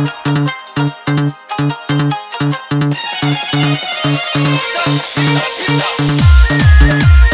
Pere piri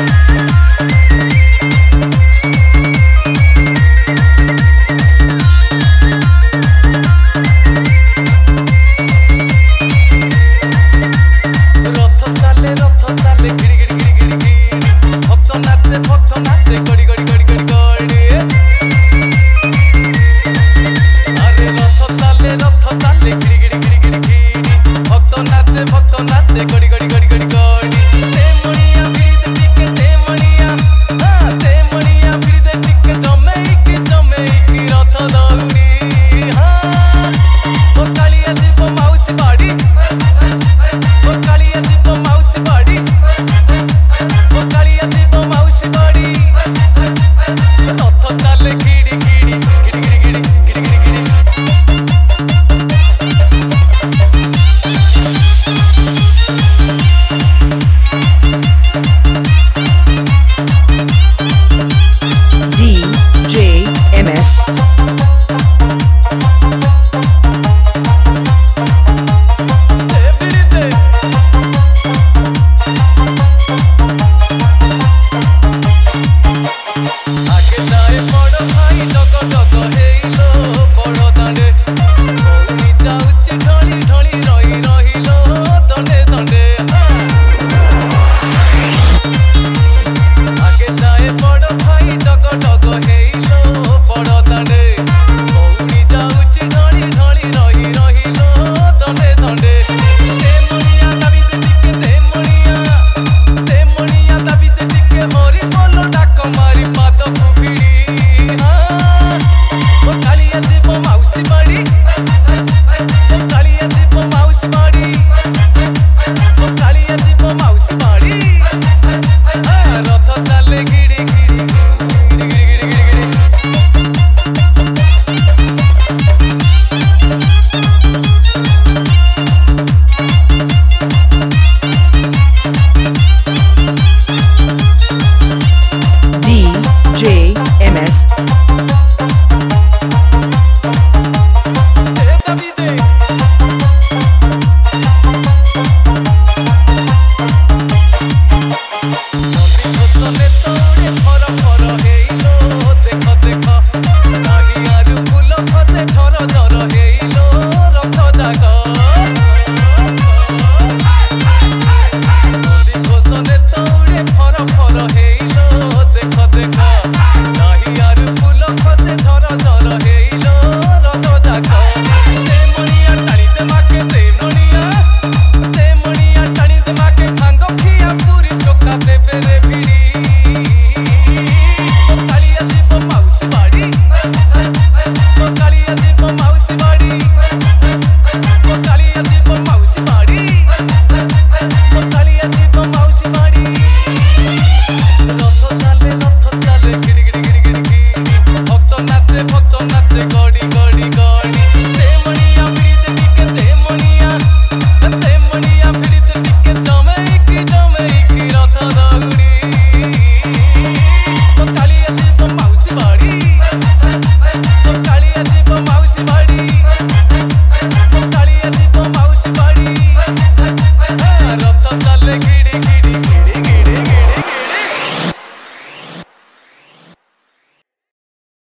Legit.